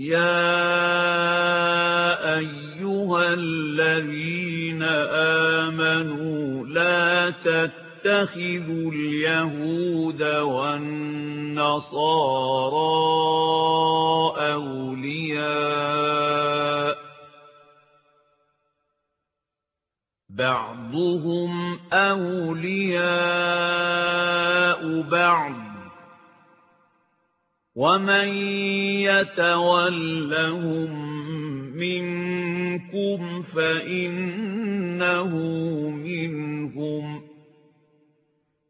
يَا أَيُّهَا الَّذِينَ آمَنُوا لَا تَتَّخِذُوا الْيَهُودَ وَالنَّصَارَىٰ أَوْلِيَاءَ بَعْضُهُمْ أَوْلِيَاءُ بَعْضٍ ۚ وَمَن يَتَوَلَّهُم مِّنكُمْ فَإِنَّهُ مِنْهُمْ ۗ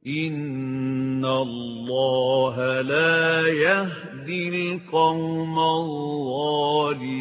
إِنَّ اللَّهَ لَا يَهْدِي الْقَوْمَ الظَّالِمِينَ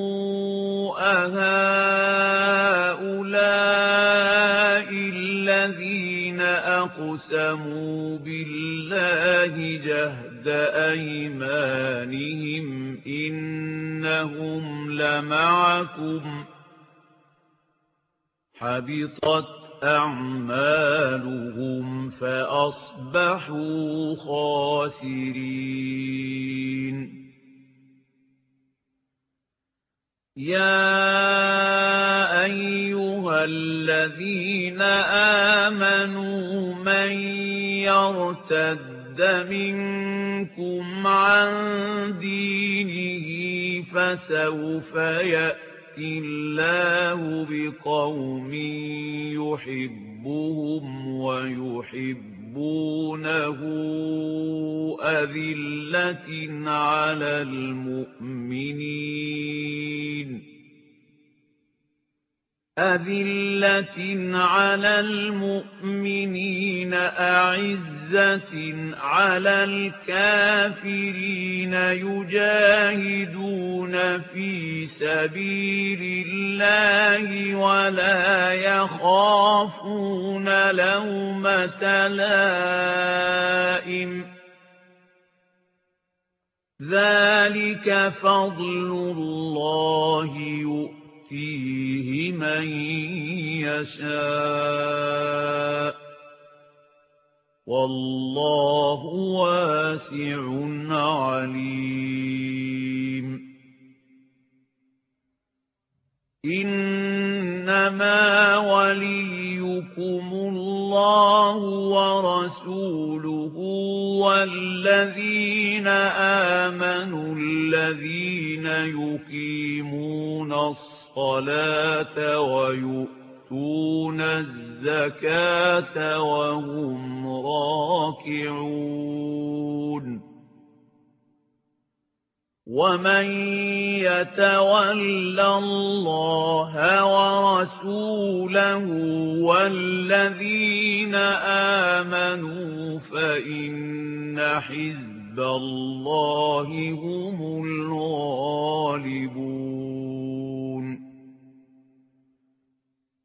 أَهَٰؤُلَاءِ الَّذِينَ أَقْسَمُوا بِاللَّهِ جَهْدَ أَيْمَانِهِمْ إِنَّهُمْ لَمَعَكُمْ ۚ حَبِطَتْ أَعْمَالُهُمْ فَأَصْبَحُوا خَاسِرِينَ يَا أَيُّهَا الَّذِينَ آمَنُوا مَن يَرْتَدَّ مِنكُمْ عَن دِينِهِ فَسَوْفَ يَأْتِي اللَّهُ بِقَوْمٍ يُحِبُّهُمْ وَيُحِبُّونَهُ أَذِلَّةٍ عَلَى الْمُؤْمِنِينَ. أَذِلَّةٍ عَلَى الْمُؤْمِنِينَ أَعِزَّةٍ عَلَى الْكَافِرِينَ يُجَاهِدُونَ فِي سَبِيلِ اللَّهِ وَلَا يَخَافُونَ لَوْمَةَ لَائِمٍ ۚ ذَٰلِكَ فَضْلُ اللَّهِ يُؤْتِيهِ يُؤْتِيهِ مَن يَشَاءُ ۚ. وَاللَّهُ وَاسِعٌ عَلِيمٌ. إِنَّمَا وَلِيُّكُمُ اللَّهُ وَرَسُولُهُ وَالَّذِينَ آمَنُوا الَّذِينَ يُقِيمُونَ الصَّلَاةَ وَيُؤْتُونَ الزَّكَاةَ وَهُمْ رَاكِعُونَ. وَمَن يَتَوَلَّ اللَّهَ وَرَسُولَهُ وَالَّذِينَ آمَنُوا فَإِنَّ حِزْبَ اللَّهِ هُمُ الْغَالِبُونَ.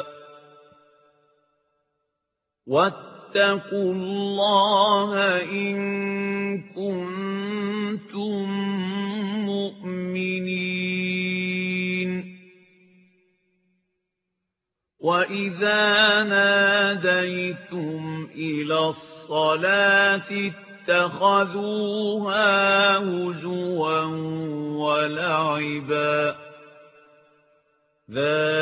ۚ وَاتَّقُوا اللَّهَ إِن كُنتُم مُّؤْمِنِينَ. وَإِذَا نَادَيْتُمْ إِلَى الصَّلَاةِ اتَّخَذُوهَا هُزُوًا وَلَعِبًا. ذَلِكَ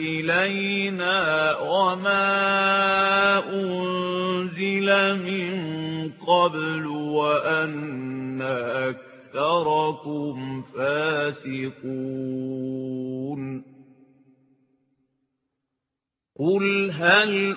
إلينا وما أنزل من قبل وأن أكثر أكثركم فاسقون. قل هل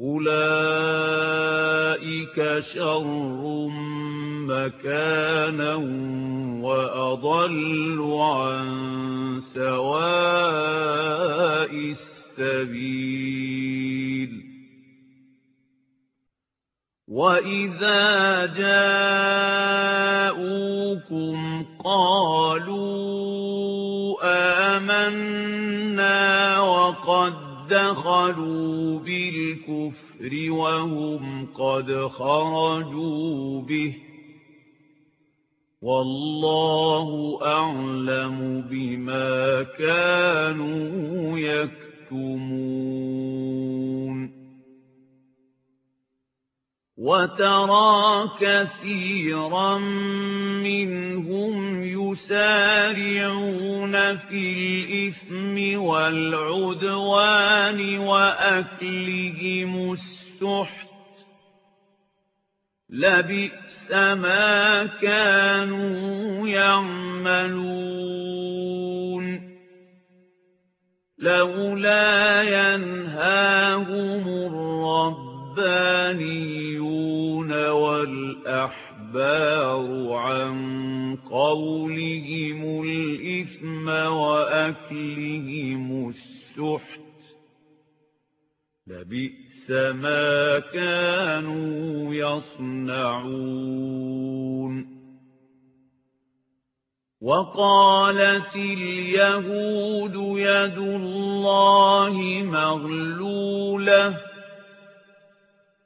أُولَئِكَ شَرٌّ مَّكَانًا وَأَضَلُّ عَن سَوَاءِ السَّبِيلِ. وَإِذَا جَاءُوكُمْ قَالُوا آمَنَّا وَقَدْ دَخَلُوا بِالْكُفْرِ وَهُمْ قَدْ خَرَجُوا بِهِ وَاللَّهُ أَعْلَمُ بِمَا كَانُوا يَكْتُمُونَ وَتَرَى كَثِيرًا مِنْهُمْ يُسَارِعُونَ فِي الْإِثْمِ وَالْعُدْوَانِ وَأَكْلِهِمُ السُّحْتَ. لَبِئْسَ مَا كَانُوا يَعْمَلُونَ. لَوْلَا يَنْهَاهُمُ الرَّبَّانِيُّونَ وَالْأَحْبَارُ عَنْ قَوْلِهِمُ الْإِثْمَ وَأَكْلِهِمُ السُّحْتَ لَبِئْسَ مَا كَانُوا يَصْنَعُونَ وَقَالَتِ الْيَهُودُ يَدُ اللَّهِ مَغْلُولَةٌ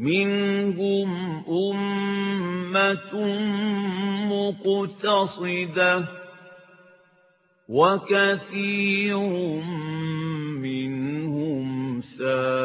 منهم أمة مقتصدة وكثير منهم ساء